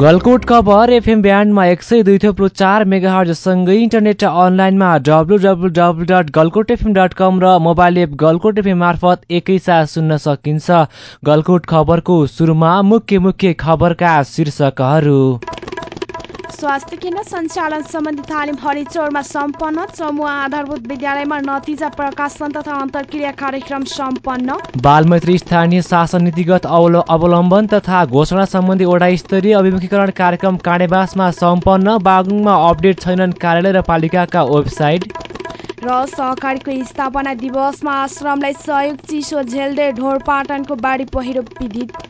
गलकोट खबर एफएम ब्यान्डमा एक सय दुई थोप्लो चार मेगाहरसँगै इन्टरनेट अनलाइनमा W W W dot Galkot FM dot com र मोबाइल एप गलकोट एफएम मार्फत एकैसाथ सुन्न सकिन्छ। गलकोट खबरको सुरुमा मुख्य मुख्य खबरका शीर्षकहरू। स्वास्थ्य केन्द्र सञ्चालन सम्बन्धी तालिम हरिचौरमा सम्पन्न। चमुवा आधारभूत विद्यालयमा नतिजा प्रकाशन तथा अन्तर्क्रिया कार्यक्रम सम्पन्न। बालमैत्री स्थानीय शासन नीतिगत अवलम्बन तथा घोषणा सम्बन्धी वडा स्तरीय अभिमुखीकरण कार्यक्रम काँडेबासमा सम्पन्न। बागुङमा अपडेट छैनन् कार्यालय र पालिकाका वेबसाइट। र सहकारीको स्थापना दिवसमा आश्रमलाई सहयोग चिसो झेल्दै ढोरपाटनको बाढी पहिरो पीडित।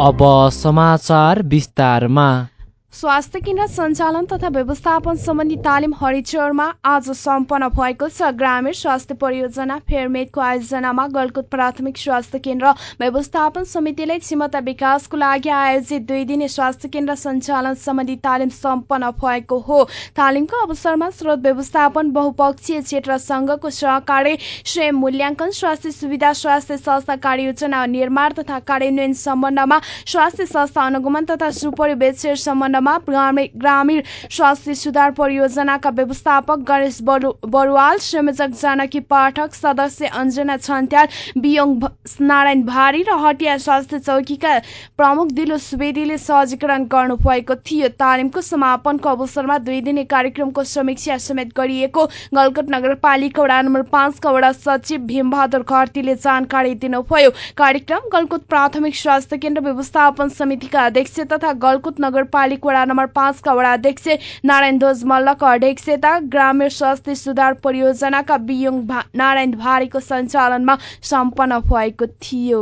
अब समाचार विस्तारमा। स्वास्थ्य केन्द्र सञ्चालन तथा व्यवस्थापन सम्बन्धी तालिम हरिचौरमा आज सम्पन्न भएको छ। ग्रामीण स्वास्थ्य परियोजना फेयरमेडको आयोजनामा गलकुट प्राथमिक स्वास्थ्य केन्द्र व्यवस्थापन समितिले क्षमता विकासको लागि आयोजित दुई दिने स्वास्थ्य केन्द्र सञ्चालन सम्बन्धी तालिम सम्पन्न भएको हो। तालिमको अवसरमा स्रोत व्यवस्थापन बहुपक्षीय क्षेत्र संघको सहकारी स्वयं मूल्याङ्कन स्वास्थ्य सुविधा स्वास्थ्य संस्था कार्ययोजना निर्माण तथा कार्यान्वयन सम्बन्धमा स्वास्थ्य संस्था अनुगमन तथा सुपरिवेक्षण सम्बन्धमा ग्रामीण स्वास्थ्य सुधार परियोजनाका व्यवस्थापक गणेश बरुवाल संयोजक जानकी पाठक सदस्य अञ्जना छन्त्याल बियोङ नारायण भारी र हटिया स्वास्थ्य चौकीका प्रमुख दिलो सुवेदीले सहजीकरण गर्नुभएको थियो। तालिमको समापनको अवसरमा दुई दिने कार्यक्रमको समीक्षा समेत गरिएको गलकोट नगरपालिका वडा नम्बर पाँचका वडा सचिव भीमबहादुर घरतीले जानकारी दिनुभयो। कार्यक्रम गलकुट प्राथमिक स्वास्थ्य केन्द्र व्यवस्थापन समितिका अध्यक्ष तथा गलकुट नगरपालिका वडा नम्बर पाँचका वडा अध्यक्ष नारायण ध्वज मल्लको अध्यक्षता ग्रामीण स्वास्थ्य सुधार परियोजनाका बियोङ नारायण भारीको सञ्चालनमा सम्पन्न भएको थियो।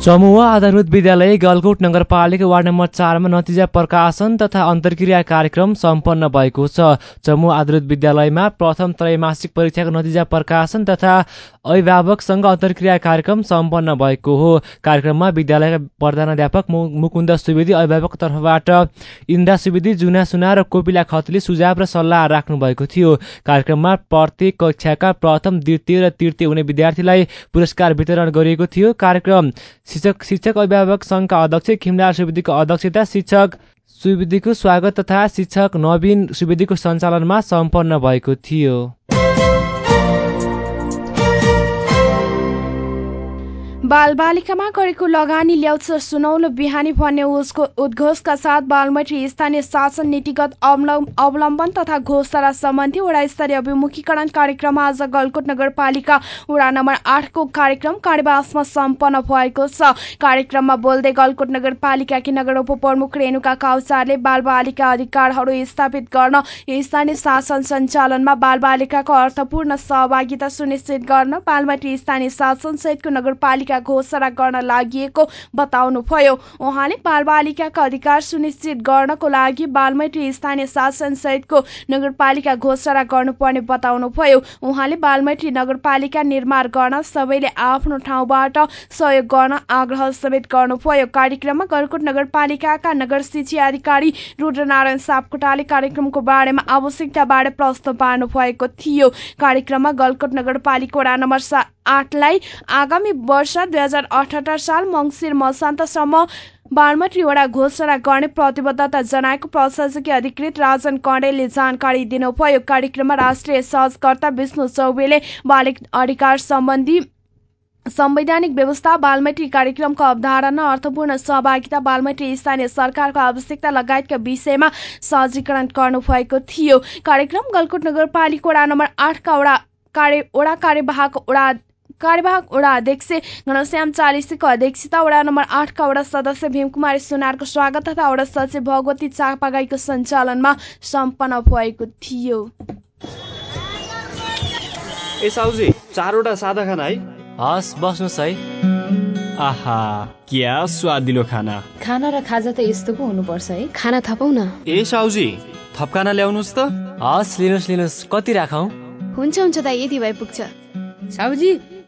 चमुवा आधारभूत विद्यालय गलकोट नगरपालिका वार्ड नम्बर चारमा नतिजा प्रकाशन तथा अन्तर्क्रिया कार्यक्रम सम्पन्न भएको छ। चमुवा आधारभूत विद्यालयमा प्रथम त्रैमासिक परीक्षाको नतिजा प्रकाशन तथा अभिभावकसँग अन्तर्क्रिया कार्यक्रम सम्पन्न भएको हो। कार्यक्रममा विद्यालयका प्रधानाध्यापक मुकुन्द सुवेदी अभिभावक तर्फबाट इन्दा सुवेदी जुना सुना र कोपिला खत्रीले सुझाव र सल्लाह राख्नु भएको थियो। कार्यक्रममा प्रत्येक कक्षाका प्रथम द्वितीय र तृतीय हुने विद्यार्थीलाई पुरस्कार वितरण गरिएको थियो। कार्यक्रम शिक्षक शिक्षक अभिभावक सङ्घका अध्यक्ष खिमलाल सुवेदीको अध्यक्षता शिक्षक सुवेदीको स्वागत तथा शिक्षक नवीन सुवेदीको सञ्चालनमा सम्पन्न भएको थियो। बालबालिकामा गरेको लगानी ल्याउँछ। सुनौलो बिहानी भन्ने उसको उद्घोषका साथ बालमैत्री स्थानीय शासन नीतिगत अवलम्बन तथा घोषणा सम्बन्धी वडा स्तरीय अभिमुखीकरण कार्यक्रम आज गलकोट नगरपालिका वडा नम्बर आठको कार्यक्रम काँडेवासमा सम्पन्न भएको छ। कार्यक्रममा बोल्दै गलकोट नगरपालिकाकी नगर उपप्रमुख रेणुका काउचारले बालबालिका अधिकारहरू स्थापित गर्न स्थानीय शासन सञ्चालनमा बालबालिकाको अर्थपूर्ण सहभागिता सुनिश्चित गर्न बालमैत्री स्थानीय शासन सहितको नगरपालिका नगरपालिका घोषणा गर्न लागि बताउनुभयो। उहाँले बालबालिकाका अधिकार सुनिश्चित गर्नको लागि बालमैत्री स्थानीय शासन सहितको नगरपालिका घोषणा गर्नुपर्ने बताउनुभयो। उहाँले बालमैत्री नगरपालिका निर्माण गर्न सबैले आफ्नो ठाउँबाट सहयोग गर्न आग्रह समेत गर्नुभयो। कार्यक्रममा गलकोट नगरपालिकाका नगर शिक्षा अधिकारी रुद्रनारायण सापकोटाले कार्यक्रमको बारेमा आवश्यकता बारे प्रश्न पार्नु भएको थियो। कार्यक्रममा गलकोट नगरपालिका वडा नम्बर आठलाई आगामी वर्ष दुई हजार अठहत्तर साल मङ्सिर मसान्तसम्म बालमतीवटा घोषणा गर्ने प्रतिबद्धता जनाएको प्रशासकीय अधिकृत राजन कण्डेलले जानकारी दिनुभयो। कार्यक्रममा राष्ट्रिय सहजकर्ता विष्णु चौबेले बालिक अधिकार सम्बन्धी संवैधानिक व्यवस्था बालमैत्री कार्यक्रमको अवधारणा अर्थपूर्ण सहभागिता बालमैत्री स्थानीय सरकारको आवश्यकता लगायतका विषयमा सहजीकरण गर्नुभएको थियो। कार्यक्रम गलकुट नगरपालिका वडा नम्बर आठका वडा कार्य वडा कार्यवाहक वडा कार्यवाहक वडा अध्यक्ष घनश्याम चालिसीको अध्यक्षता वडा नम्बर आठका वडा सदस्य भीमकुमारी सुनारको स्वागत तथा वडा सचिव भगवती चापागाईको सञ्चालनमा सम्पन्न भएको थियो। ए साउजी चारवटा सादा खाना है? हस् बस्नुहोस् है। आहा क्या स्वादिलो खाना। खाना र खाजा त यस्तो पो हुनुपर्छ है। खाना थपौ न ए साउजी थप खाना ल्याउनुहोस् त। हस् लिनुहोस् लिनुहोस्। कति राखौ? हुन्छ हुन्छ दाइ यति भए पुग्छ साउजी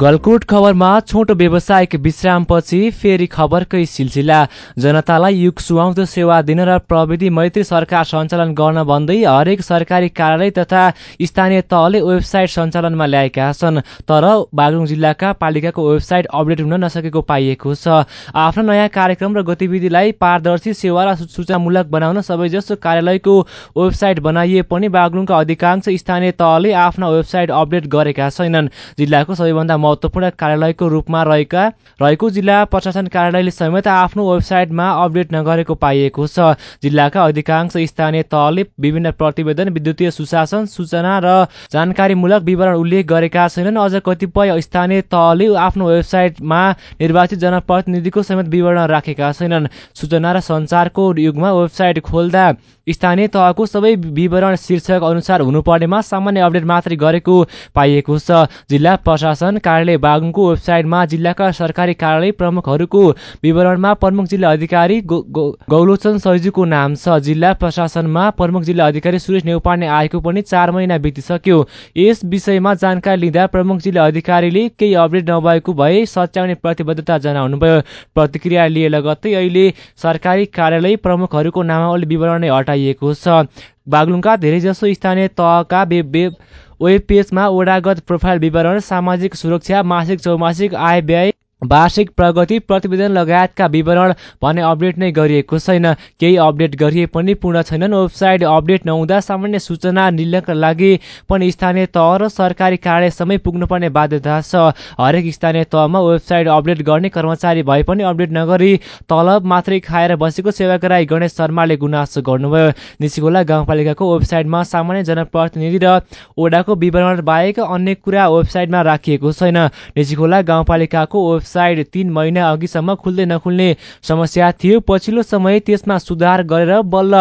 गलकुट खबरमा छोटो व्यवसायिक विश्रामपछि फेरि खबरकै सिलसिला। जनतालाई युग सुहाउँदो सेवा दिन र प्रविधि मैत्री सरकार सञ्चालन गर्न भन्दै हरेक सरकारी कार्यालय तथा स्थानीय तहले वेबसाइट सञ्चालनमा ल्याएका छन् तर बागलुङ जिल्लाका पालिकाको वेबसाइट अपडेट हुन नसकेको पाइएको छ। आफ्नो नयाँ कार्यक्रम र गतिविधिलाई पारदर्शी सेवा र सूचनामूलक बनाउन सबैजसो कार्यालयको वेबसाइट बनाइए पनि बागलुङका अधिकांश स्थानीय तहले आफ्ना वेबसाइट अपडेट गरेका छैनन्। जिल्लाको सबैभन्दा महत्त्वपूर्ण कार्यालयको रूपमा रहेका रहेको जिल्ला प्रशासन कार्यालयले समेत आफ्नो वेबसाइटमा अपडेट नगरेको पाइएको छ। जिल्लाका अधिकांश स्थानीय तहले विभिन्न प्रतिवेदन विद्युतीय सुशासन सूचना र जानकारीमूलक विवरण उल्लेख गरेका छैनन्। अझ कतिपय स्थानीय तहले आफ्नो वेबसाइटमा निर्वाचित जनप्रतिनिधिको समेत विवरण राखेका छैनन्। सूचना र सञ्चारको युगमा वेबसाइट खोल्दा स्थानीय तहको सबै विवरण शीर्षक अनुसार हुनुपर्नेमा सामान्य अपडेट मात्रै गरेको पाइएको छ। जिल्ला प्रशासन कार्यालय बागुङको वेबसाइटमा जिल्लाका सरकारी कार्यालय प्रमुखहरूको विवरणमा प्रमुख जिल्ला अधिकारी गौलोचन सैजुको नाम छ। जिल्ला प्रशासनमा प्रमुख जिल्ला अधिकारी सुरेश नेउपाने आएको पनि चार महिना बितिसक्यो। यस विषयमा जानकारी लिँदा प्रमुख जिल्ला अधिकारीले केही अपडेट नभएको भए सच्याउने प्रतिबद्धता जनाउनुभयो। प्रतिक्रिया लिए लगत्तै अहिले सरकारी कार्यालय प्रमुखहरूको नामावली विवरण नै हटाइएको छ। बागलुङका धेरैजसो स्थानीय तहका वेब पेजमा ओडागत प्रोफाइल विवरण सामाजिक सुरक्षा मासिक चौमासिक आय व्यय वार्षिक प्रगति प्रतिवेदन लगायतका विवरण भने अपडेट नै गरिएको छैन। केही अपडेट गरिए पनि पूर्ण छैनन्। वेबसाइट अपडेट नहुँदा सामान्य सूचना निलका लागि पनि स्थानीय तह र सरकारी कार्यालय समय पुग्नुपर्ने बाध्यता छ। हरेक स्थानीय तहमा वेबसाइट अपडेट गर्ने कर्मचारी भए पनि अपडेट नगरी तलब मात्रै खाएर बसेको सेवाग्राही गणेश शर्माले गुनासो गर्नुभयो। निसिखोला गाउँपालिकाको वेबसाइटमा सामान्य जनप्रतिनिधि र ओडाको विवरण बाहेक अन्य कुरा वेबसाइटमा राखिएको छैन। निसिखोला गाउँपालिकाको वेबसाइट वेबसाइट तिन महिना अघिसम्म खुल्दै नखुल्ने समस्या थियो। पछिल्लो समय त्यसमा सुधार गरेर बल्ल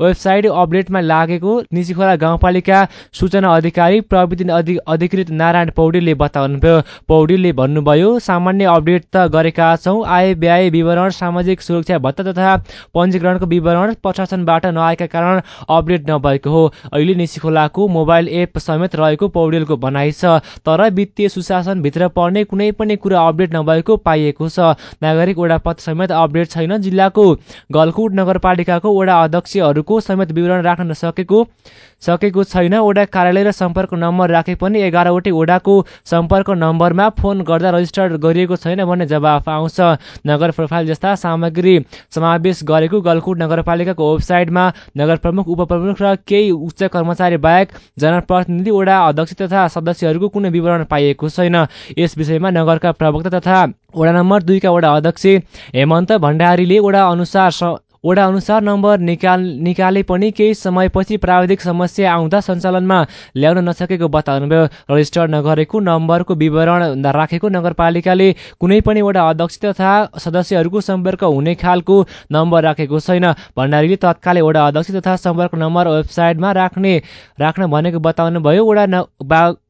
वेबसाइट अपडेटमा लागेको निजीखोला गाउँपालिका सूचना अधिकारी प्रविधि अधिकृत नारायण पौडेलले बताउनुभयो। पौडेलले भन्नुभयो सामान्य अपडेट त गरेका छौँ। आय व्यय विवरण सामाजिक सुरक्षा भत्ता तथा पञ्जीकरणको विवरण प्रशासनबाट नआएका कारण अपडेट नभएको हो। अहिले निसीखोलाको मोबाइल एप समेत रहेको पौडेलको भनाइ छ। तर वित्तीय सुशासनभित्र पर्ने कुनै पनि कुरा अपडेट नभएको पाइएको छ। नागरिक वडा पद समेत अपडेट छैन। जिल्लाको गलकुट नगरपालिकाको वडा अध्यक्षहरूको समेत विवरण राख्न नसकेको सकेको छैन। वडा कार्यालय र सम्पर्क नम्बर राखे पनि एघारवटै वडाको सम्पर्क नम्बरमा फोन गर्दा रजिस्टर्ड गरिएको छैन भन्ने जवाफ आउँछ। नगर प्रोफाइल जस्ता सामग्री समावेश गरेको गलकुट नगरपालिकाको वेबसाइटमा नगर प्रमुख उपप्रमुख र केही उच्च कर्मचारी बाहेक जनप्रतिनिधि वडा अध्यक्ष तथा सदस्यहरूको कुनै विवरण पाइएको छैन। यस विषयमा नगरका प्रवक्ता तथा वडा नम्बर दुईका वडा अध्यक्ष हेमन्त भण्डारीले वडा अनुसार वडा अनुसार नम्बर निकाल निकाले पनि केही समयपछि प्राविधिक समस्या आउँदा सञ्चालनमा ल्याउन नसकेको बताउनुभयो। रजिस्टर नगरेको नम्बरको विवरण राखेको नगरपालिकाले कुनै पनि वडा अध्यक्ष तथा सदस्यहरूको सम्पर्क हुने खालको नम्बर राखेको छैन। भण्डारीले तत्कालै वडा अध्यक्ष तथा सम्पर्क नम्बर वेबसाइटमा राख्ने राख्न भनेको बताउनु भयो वडा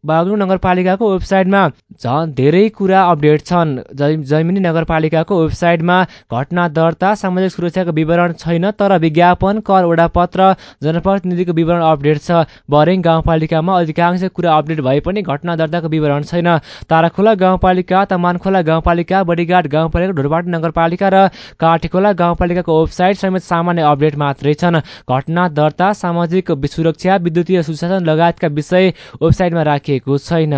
बागलुङ नगरपालिकाको वेबसाइटमा झन् धेरै कुरा अपडेट छन्। जैमिनी नगरपालिकाको वेबसाइटमा घटना दर्ता सामाजिक सुरक्षाको विवरण छैन तर विज्ञापन कर वडापत्र जनप्रतिनिधिको विवरण अपडेट छ। बरेङ गाउँपालिकामा अधिकांश कुरा अपडेट भए पनि घटना दर्ताको विवरण छैन। ताराखोला गाउँपालिका तमानखोला गाउँपालिका बडीघाट गाउँपालिका ढोरबाट नगरपालिका र काठेखोला गाउँपालिकाको वेबसाइट समेत सामान्य अपडेट मात्रै छन्। घटना दर्ता सामाजिक सुरक्षा विद्युतीय सुशासन लगायतका विषय वेबसाइटमा राखिए। सकेको छैन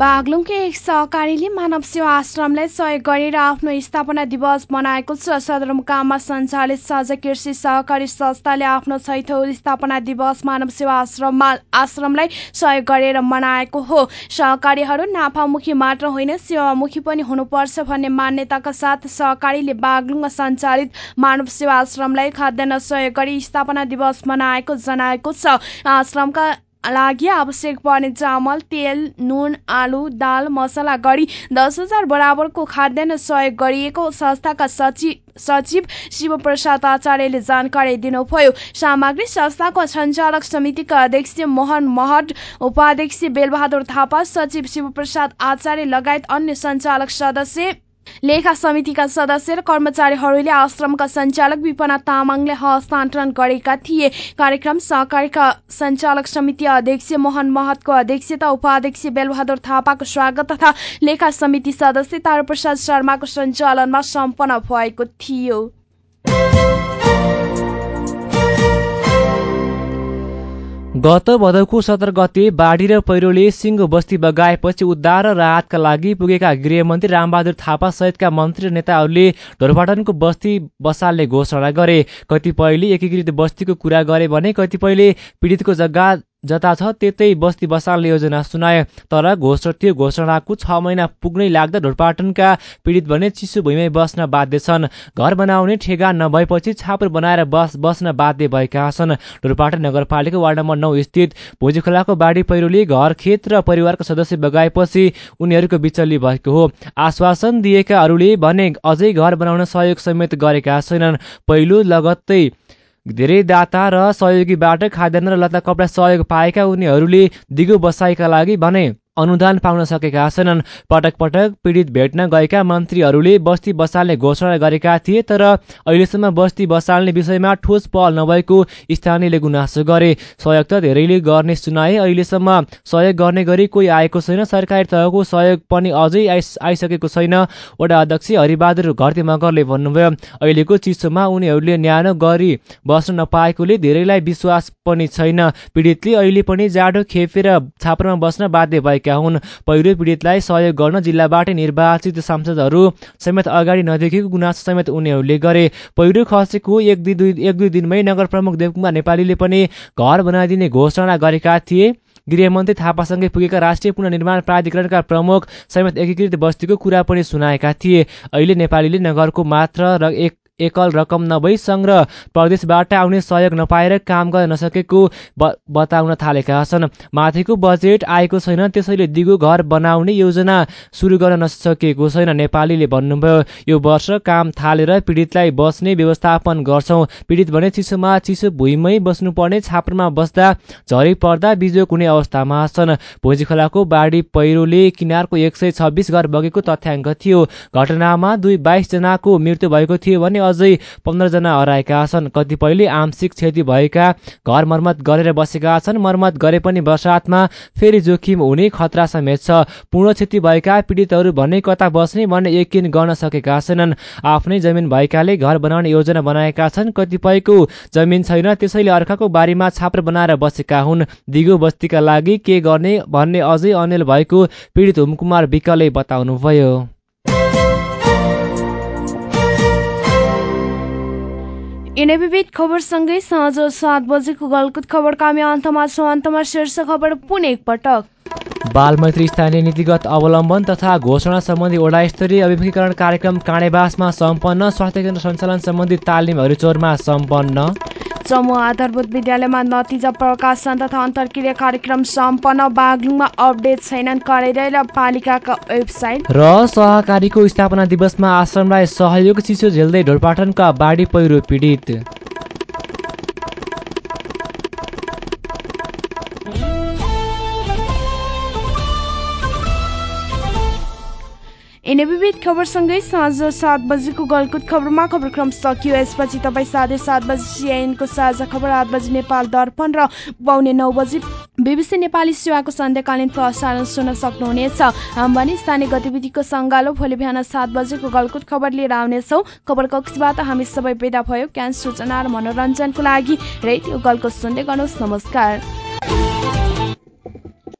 बागलुङको एक सहकारीले मानव सेवा आश्रमलाई सहयोग गरेर आफ्नो स्थापना दिवस मनाएको छ। सदरमुकाममा सञ्चालित साझा कृषि सहकारी संस्थाले आफ्नो छैठौँ स्थापना दिवस मानव सेवा आश्रममा आश्रमलाई सहयोग गरेर मनाएको हो। सहकारीहरू नाफामुखी मात्र होइन सेवामुखी पनि हुनुपर्छ भन्ने मान्यताका साथ सहकारीले बागलुङमा सञ्चालित मानव सेवा आश्रमलाई खाद्यान्न सहयोग गरी स्थापना दिवस मनाएको जनाएको छ। आश्रमका लागि आवश्यक पर्ने चामल तेल नुन आलु दाल मसला गरी दस हजार बराबरको खाद्यान्न सहयोग गरिएको संस्थाका सचिव सचिव शिवप्रसाद आचार्यले जानकारी दिनुभयो। सामग्री संस्थाको सञ्चालक समितिका अध्यक्ष मोहन महट उपाध्यक्ष बेलबहादुर थापा सचिव शिवप्रसाद आचार्य लगायत अन्य सञ्चालक सदस्य लेखा समितिका सदस्य र कर्मचारीहरूले आश्रमका सञ्चालक विपना तामाङले हस्तान्तरण गरेका थिए। कार्यक्रम सहकारीका सञ्चालक समिति अध्यक्ष मोहन महतको अध्यक्षता उपाध्यक्ष बेलबहादुर थापाको स्वागत तथा लेखा समिति सदस्य तारप्रसाद शर्माको सञ्चालनमा सम्पन्न भएको थियो। गत भदौको सत्र गते बाढी र पहिरोले सिङ्गो बस्ती बगाएपछि उद्धार र राहतका लागि पुगेका गृहमन्त्री रामबहादुर थापा सहितका मन्त्री र नेताहरूले ढोरपाटनको बस्ती बसाल्ने घोषणा गरे। कतिपयले एकीकृत बस्तीको कुरा गरे भने कतिपयले पीडितको जग्गा जता छ त्यतै बस्ती बसाल्ने योजना सुनाए तर घोषणा त्यो घोषणाको छ महिना पुग्नै लाग्दा ढोरपाटनका पीडित भने चिसो भुइँमै बस्न बाध्य छन्। घर बनाउने ठेगा नभएपछि छापर बनाएर बस बस्न बाध्य भएका छन्। ढोरपाटन नगरपालिका वार्ड नम्बर नौ स्थित भोजी बाढी पहिरोले घर खेत र परिवारका सदस्य बगाएपछि उनीहरूको बिचल्ली भएको हो। आश्वासन दिएकाहरूले भने अझै घर बनाउन सहयोग समेत गरेका छैनन्। पहिलो लगत्तै धेरै दाता र सहयोगीबाट खाद्यान्न र लत्ता कपडा सहयोग पाएका उनीहरूले दिगो बसाइका लागि भने अनुदान पाउन सकेका छैनन्। पटक पटक पीडित भेट्न गएका मन्त्रीहरूले बस्ती बसाल्ने घोषणा गरेका थिए तर अहिलेसम्म बस्ती बसाल्ने विषयमा ठोस पहल नभएको स्थानीयले गुनासो गरे। सहयोग त धेरैले गर्ने सुनाए अहिलेसम्म सहयोग गर्ने गरी कोही आएको छैन। सरकारी तहको सहयोग पनि अझै आइसकेको छैन। वडा अध्यक्ष हरिबहादुर घरते मगरले भन्नुभयो अहिलेको चिसोमा उनीहरूले न्यानो गरी बस्न नपाएकोले धेरैलाई विश्वास पनि छैन। पीडितले अहिले पनि जाडो खेपेर छाप्रोमा बस्न बाध्य भएका भएका हुन्। पहिरो पीडितलाई सहयोग गर्न जिल्लाबाटै निर्वाचित सांसदहरू समेत अगाडि नदेखिएको गुनासो समेत उनीहरूले गरे। पहिरो खसेको एक दुई एक दुई दिनमै नगर प्रमुख देवकुमार नेपालीले पनि घर बनाइदिने घोषणा गरेका थिए। गृहमन्त्री थापासँगै पुगेका राष्ट्रिय पुनर्निर्माण प्राधिकरणका प्रमुख समेत एकीकृत बस्तीको कुरा पनि सुनाएका थिए। अहिले नेपालीले नगरको मात्र र एक एकल रकम नभई सङ्घ प्रदेशबाट आउने सहयोग नपाएर काम गर्न नसकेको बताउन थालेका छन्। माथिको बजेट आएको छैन त्यसैले दिगो घर बनाउने योजना सुरु गर्न नसकेको छैन नेपालीले भन्नुभयो। यो वर्ष काम थालेर पीडितलाई बस्ने व्यवस्थापन गर्छौँ। पीडित भने चिसोमा चिसो भुइँमै बस्नुपर्ने छाप्रोमा बस्दा झरी पर्दा बिजोग हुने अवस्थामा छन्। भोजी खोलाको बाढी पहिरोले किनारको एक सय छब्बिस घर बगेको तथ्याङ्क थियो। घटनामा दुई बाइसजनाको मृत्यु भएको थियो भने अझै पन्ध्रजना हराएका छन्। कतिपयले आंशिक क्षति भएका घर मर्मत गरेर बसेका छन्। मर्मत गरे पनि बर्सातमा फेरि जोखिम हुने खतरा समेत छ। पूर्ण क्षति भएका पीडितहरू भने कता बस्ने भन्ने यकिन गर्न सकेका छैनन्। आफ्नै जमिन भएकाले घर बनाउने योजना बनाएका छन्। कतिपयको जमिन छैन त्यसैले अर्काको बारीमा छाप्र बनाएर बसेका हुन्। दिगो बस्तीका लागि के गर्ने भन्ने अझै अनिल भएको पीडित हुमकुमार विकले बताउनुभयो। यिनै खबरसँगै साँझ सात बजेको गलकुत खबर कामी अन्तमा छ अन्तमा शीर्ष खबर पुनः एकपटक। बालमैत्री स्थानीय नीतिगत अवलम्बन तथा घोषणा सम्बन्धी वडा स्तरीय अभिमुखीकरण कार्यक्रम काँडेबासमा सम्पन्न स्वास्थ्य केन्द्र सञ्चालन सम्बन्धी तालिमहरू चोरमा सम्पन्न। समूह आधारभूत विद्यालयमा नतिजा प्रकाशन तथा अन्तर्क्रिया कार्यक्रम सम्पन्न बागलुङमा अपडेट छैनन् कार्यालय र पालिकाका वेबसाइट। र सहकारीको स्थापना दिवसमा आश्रमलाई सहयोग चिसो झेल्दै ढोरपाटनका बाढी पहिरो पीडित। यिनै विविध खबरसँगै साँझ सात बजेको गलकुत खबरमा खबरक्रम सकियो। यसपछि तपाईँ साढे सात बजी सिआइएनको साझा खबर आठ बजी नेपाल दर्पण र पाउने नौ बजी बिबिसी नेपाली सेवाको सन्ध्याकालीन प्रसारण सुन्न सक्नुहुनेछ। हामी स्थानीय गतिविधिको सङ्गालो भोलि बिहान सात बजेको गलकुत खबर लिएर आउनेछौँ। खबर कक्षबाट हामी सबै विदा भयो। क्यान सूचना र मनोरञ्जनको लागि रेडियो गलकुत सुन्दै गर्नुहोस्। नमस्कार।